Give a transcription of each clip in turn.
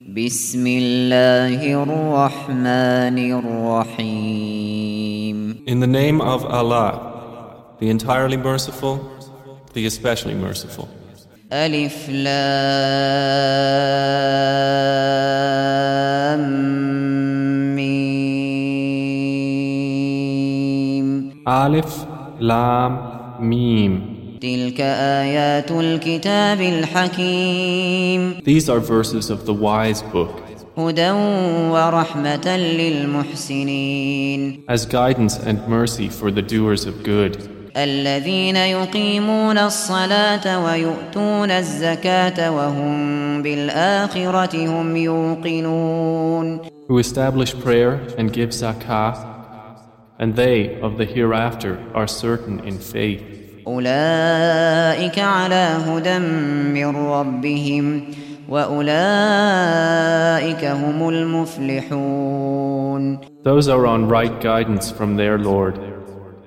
بسم الله الرحمن الرحيم In the name of Allah, the entirely merciful, the especially merciful. ألف لام ميم Alif, Lam, Mim. تلك آيات الكتاب الحكيم These are verses of the wise book هدى ورحمة للمحسنين as guidance and mercy for the doers of good, الذين يقيمون الصلاة ويؤتون الزكاة وهم بالآخرة هم يوقنون who establish prayer and give zakah, and they of the hereafter are certain in faith. أولئك على هدى من ربهم وأولئك هم المفلحون Those are on right guidance from their Lord,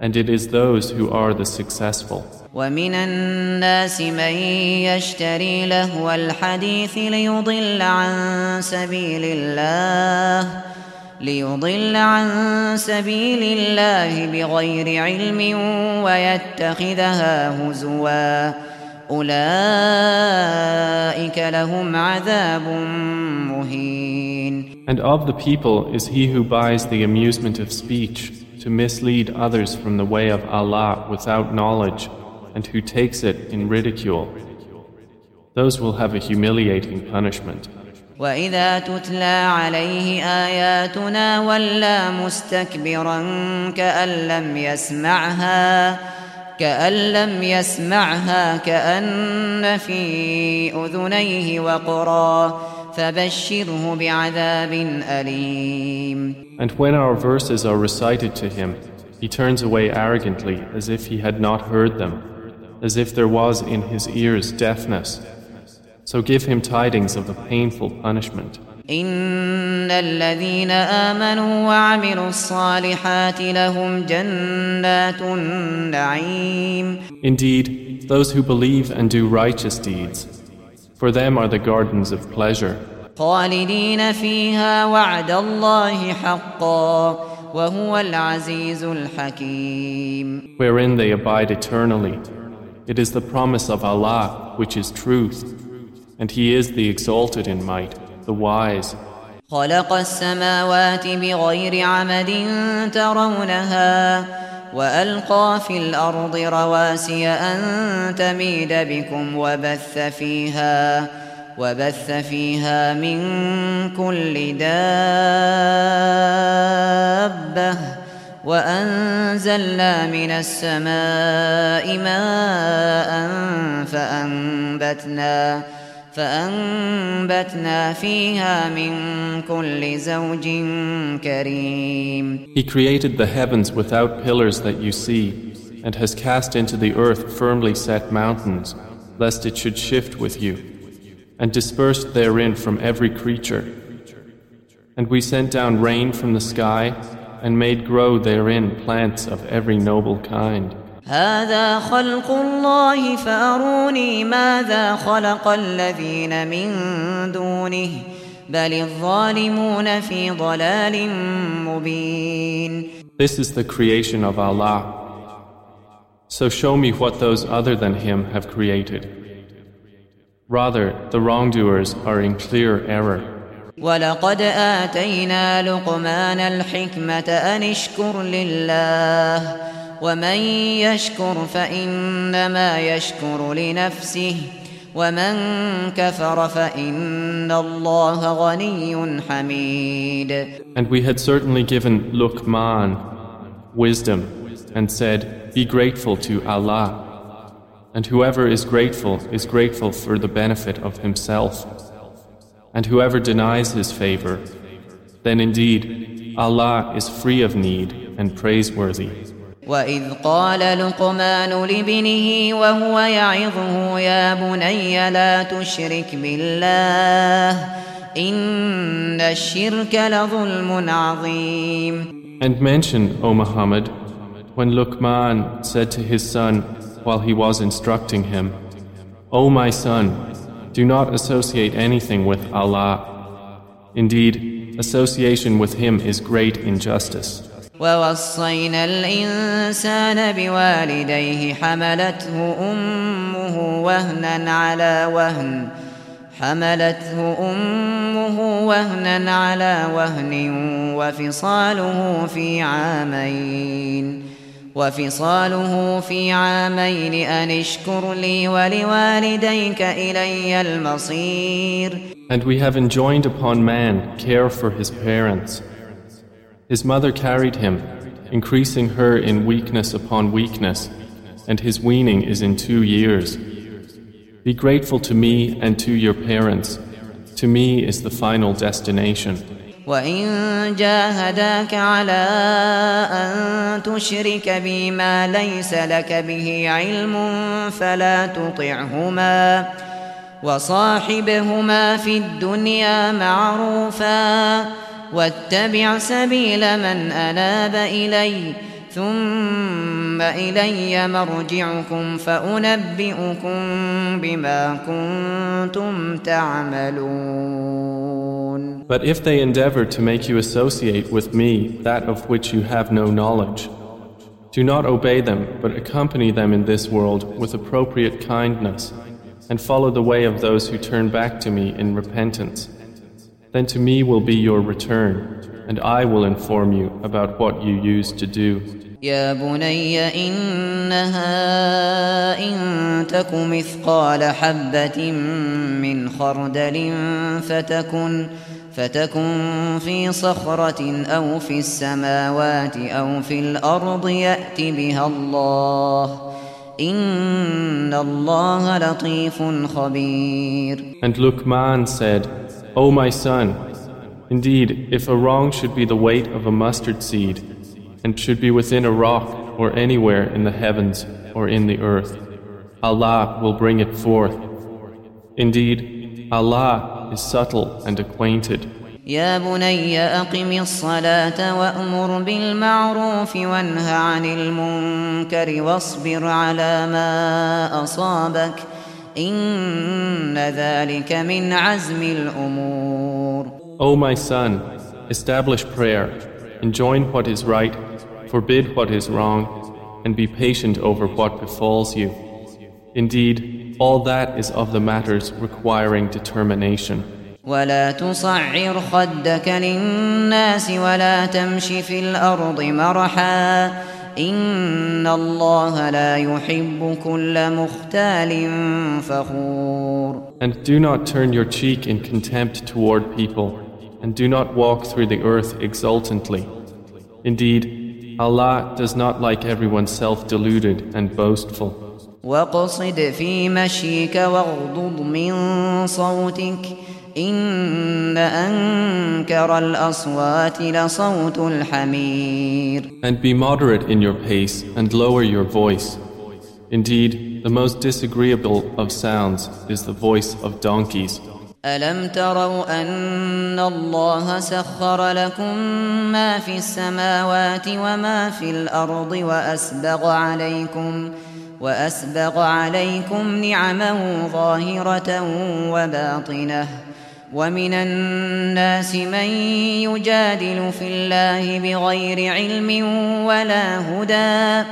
and it is those who are the successful. ومن الناس من يشتري لهو الحديث ليضل عن سبيل الله ليضل عن سبيل الله بغير علم ويتخذها هزوا أولئك لهم عذاب مهين And of the people is he who buys the amusement of speech to mislead others from the way of Allah without knowledge, and who takes it in ridicule. Those will have a humiliating punishment. وإذا تتلى عليه آياتنا ولى مستكبرا كأن لم يسمعها كأن لم يسمعها كأن في أذنيه وقرا فبشره بعذاب أليم And when our verses are recited to him, he turns away arrogantly as if he had not heard them, as if there was in his ears deafness. So give him tidings of the painful punishment. إن الذين آمنوا وعملوا الصالحات لهم جنات النعيم Indeed, those who believe and do righteous deeds, for them are the gardens of pleasure, خالدين فيها وعد الله حقا وهو العزيز الحكيم wherein they abide eternally. It is the promise of Allah, which is truth, And He is the exalted in might, the wise. خلق السماوات بغير عمد ترونها وألقى في الأرض رواسي أن تميد بكم وبث فيها وبث فيها من كل دابة وأنزلنا من السماء ماء فأنبتنا فأنبتنا He created the heavens without pillars that you see and has cast into the earth firmly set mountains lest it should shift with you and dispersed therein from every creature. And we sent down rain from the sky and made grow therein plants of every noble kind. هذا خلق الله فأروني ماذا خلق الذين من دونه بل الظالمون في ضلال مبين This is the creation of Allah. So show me what those other than Him have created. Rather, the wrongdoers are in clear error. ولقد آتينا لقمان الحكمة أن اشكر لله ومن يشكر فإنما يشكر لنفسه ومن كفر فإن الله غني حميد And we had certainly given Luqman wisdom and said, Be grateful to Allah. And whoever is grateful is grateful for the benefit of himself. And whoever denies his favor, then indeed Allah is free of need and praiseworthy. وإذ قال لقمان لابنه وهو يعظه يا بني لا تشرك بالله إن الشرك لظلم عظيم And mention, O Muhammad, when Luqman said to his son while he was instructing him, O my son, do not associate anything with Allah. Indeed, association with him is great injustice. ووصينا الإنسان بوالديه حملته أمه وهنا على وهن حملته أمه وهنا على وهن وفصاله في عامين وفصاله في عامين أن اشكر لي ولوالديك إلي المصير And we have enjoined upon man care for his parents. His mother carried him, increasing her in weakness upon weakness, and his weaning is in two years. Be grateful to me and to your parents. To me is the final destination. وإن جاهداك على أن تشرك بي ما ليس لك به علم فلا تطعهما وصاحبهما في الدنيا معروفا واتبع سبيل من أناب إلي ثم إلي مرجعكم فأنبئكم بما كنتم تعملون But if they endeavor to make you associate with me that of which you have no knowledge, do not obey them, but accompany them in this world with appropriate kindness, and follow the way of those who turn back to me in repentance. Then to me will be your return, and I will inform you about what you used to do. يا بني إنها إن تك مثقال حبة من خردل فتكن فتكن في صخرة أو في السماوات أو في الأرض يأت بها الله إن الله لطيف خبير And Luqman said, O my son, indeed, if a wrong should be the weight of a mustard seed, and should be within a rock or anywhere in the heavens or in the earth, Allah will bring it forth. Indeed, Allah is subtle and acquainted. يا بني أقم الصلاة وأمر بالمعروف وانه عن المنكر واصبر على ما أصابك إن ذلك من عزم الأمور O my son, establish prayer, enjoin what is right, forbid what is wrong, and be patient over what befalls you. Indeed, all that is of the matters requiring determination. ولا تصعر خدك للناس ولا تمش في الأرض مرحا إن الله لا يحب كل مختال فخور And do not turn your cheek in contempt toward people, and do not walk through the earth exultantly. Indeed, Allah does not like everyone self deluded and boastful. واقصد في مشيك واغضض من صوتك إن أنكر الأصوات لصوت الحمير And be moderate in your pace and lower your voice. Indeed, the most disagreeable of sounds is the voice of donkeys. ألم تروا أن الله سخر لكم ما في السماوات وما في الأرض وأسبغ عليكم وأسبغ عليكم نعمه ظاهرة وباطنة ومن الناس من يجادل في الله بغير علم ولا هدى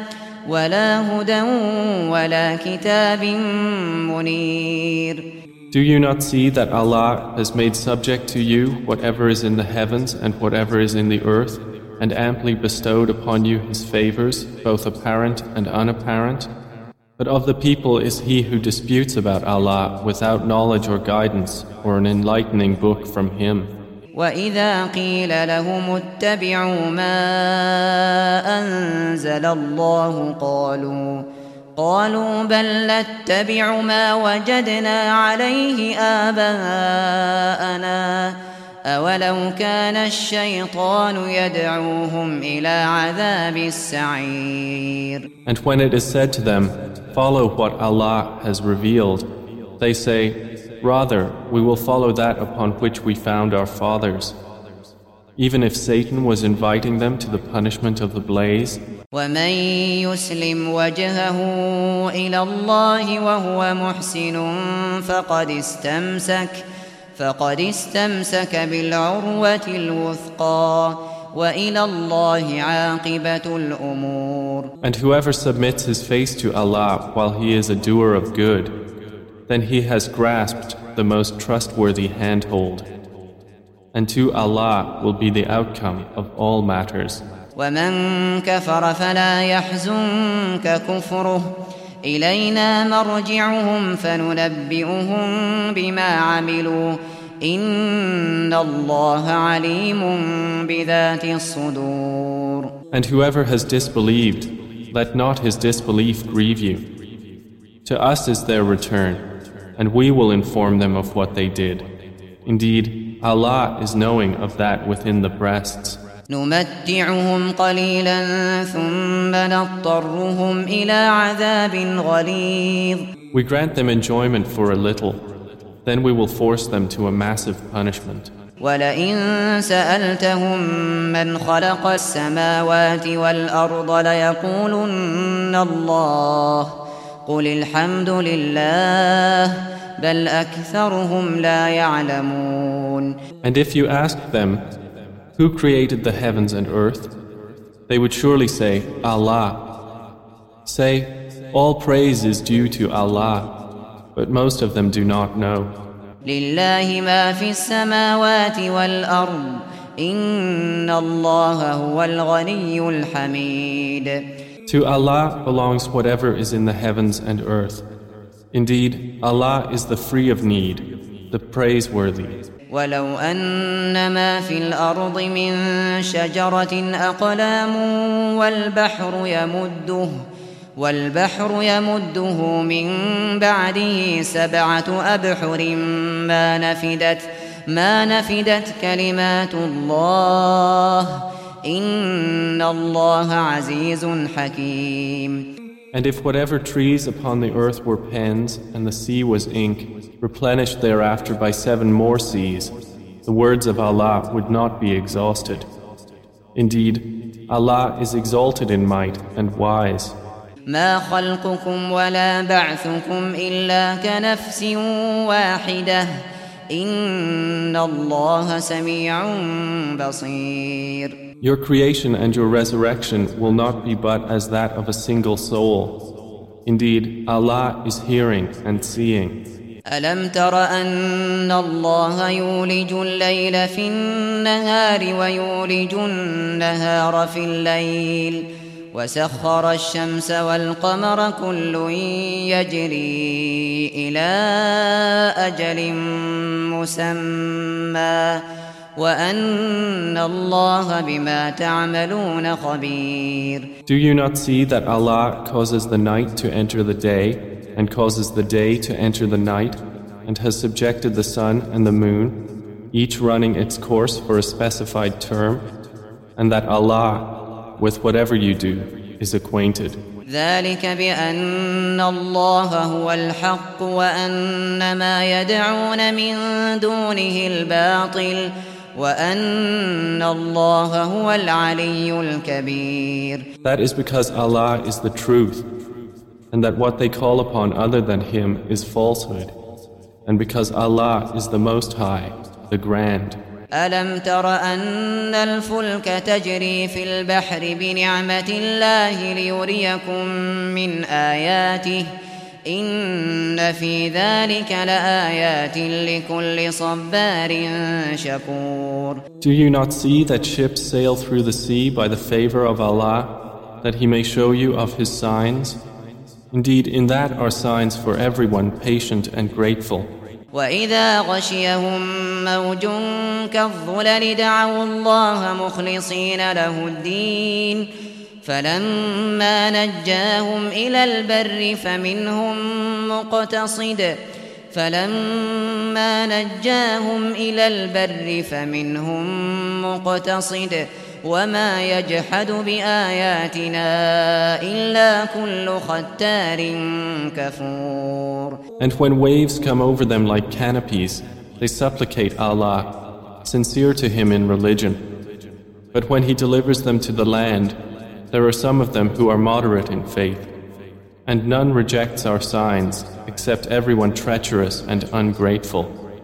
ولا هدى ولا كتاب منير Do you not see that Allah has made subject to you whatever is in the heavens and whatever is in the earth, and amply bestowed upon you His favors, both apparent and unapparent? But of the people is he who disputes about Allah without knowledge or guidance or an enlightening book from Him. وإذا قيل لهم اتبعوا ما أنزل الله قالوا قالوا بل نتبع ما وجدنا عليه آباءنا أولو كان الشيطان يدعوهم إلى عذاب السعير And when it is said to them, Follow what Allah has revealed, they say, Rather, we will follow that upon which we found our fathers. Even if Satan was inviting them to the punishment of the blaze, ومن يسلم وجهه إلى الله وهو محسن فقد استمسك فقد استمسك بالعروة الوثقى وإلى الله عاقبة الأمور And whoever submits his face to Allah while he is a doer of good, then he has grasped the most trustworthy handhold. And to Allah will be the outcome of all matters. ومن كفر فلا يحزنك كفره إلينا مرجعهم فننبئهم بما عملوا إن الله عليم بذات الصدور And whoever has disbelieved, let not his disbelief grieve you. To us is their return, and we will inform them of what they did. Indeed, Allah is knowing of that within the breasts. نمتعهم قليلا ثم نضطرهم إلى عذاب غليظ. We grant them enjoyment for a little, then we will force them to a massive punishment. ولئن سألتهم من خلق السماوات والأرض ليقولن الله. قل الحمد لله بل أكثرهم لا يعلمون. And if you ask them, Who created the heavens and earth? They would surely say, Allah. Say, All praise is due to Allah, but most of them do not know. لله ما في السماوات والأرض إن الله هو الغني الحميد To Allah belongs whatever is in the heavens and earth. Indeed, Allah is the free of need, the praiseworthy. ولو أن ما في الأرض من شجرة أقلام والبحر يمده والبحر يمده من بعده سبعة أبحر ما نفدت ما نفدت كلمات الله. إن الله عزيز حكيم. And if whatever trees upon the earth were pens, and the sea was ink, replenished thereafter by seven more seas, the words of Allah would not be exhausted. Indeed, Allah is exalted in might and wise. ما خلقكم ولا بعثكم إلا كنفس واحدة إن الله سميع بصير Your creation and your resurrection will not be but as that of a single soul. Indeed, Allah is hearing and seeing. ألم تر أن الله يولج الليل في النهار ويولج النهار في الليل وسخر الشمس والقمر كل يجري إلى أجل مسمى وأن الله بما تعملون خبير. Do you not see that Allah causes the night to enter the day and causes the day to enter the night and has subjected the sun and the moon, each running its course for a specified term, and that Allah, with whatever you do, is acquainted. ذلك بأن الله هو الحق وأن ما يدعون من دونه الباطل وأن الله هو العلي الكبير That is because Allah is the truth, and that what they call upon other than Him is falsehood, and because Allah is the Most High, the Grand. ألم تر أن الفلك تجري في البحر بنعمة الله ليريكم من آياته إن في ذلك لآيات لكل صبار شكور Do you not see that ships sail through the sea by the favor of Allah, that He may show you of His signs? Indeed, in that are signs for everyone patient and grateful. وإذا غشيهم موج كالظلل دعوا الله مخلصين له الدين فلما نجاهم إلى البر فمنهم مقتصد فلما نجاهم إلى البر فمنهم مقتصد وما يجحد بآياتنا إلا كل ختار كفور And when waves come over them like canopies, they supplicate Allah, sincere to Him in religion. But when He delivers them to the land, there are some of them who are moderate in faith. And none rejects our signs except everyone treacherous and ungrateful.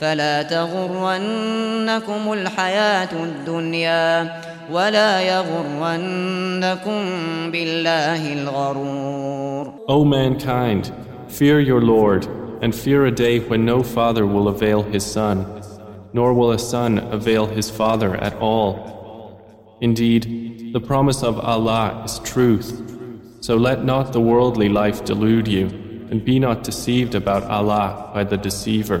فلا تغرنكم الحياة الدنيا ولا يغرنكم بالله الغرور O mankind, fear your Lord, and fear a day when no father will avail his son, nor will a son avail his father at all. Indeed, the promise of Allah is truth, so let not the worldly life delude you, and be not deceived about Allah by the deceiver.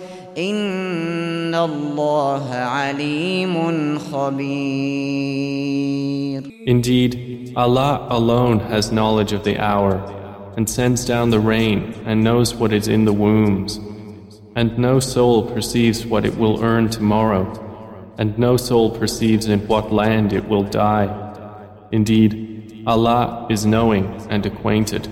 إن الله عليم خبير Indeed, Allah alone has knowledge of the hour and sends down the rain and knows what is in the wombs. And no soul perceives what it will earn tomorrow, and no soul perceives in what land it will die. Indeed, Allah is knowing and acquainted.